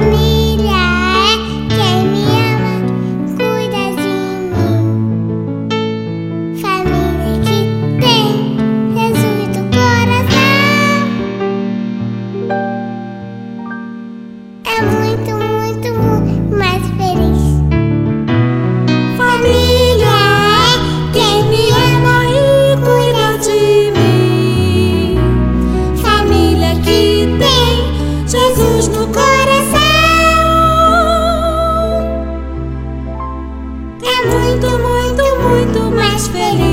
Amazing. muito, muito, muito mais feliz.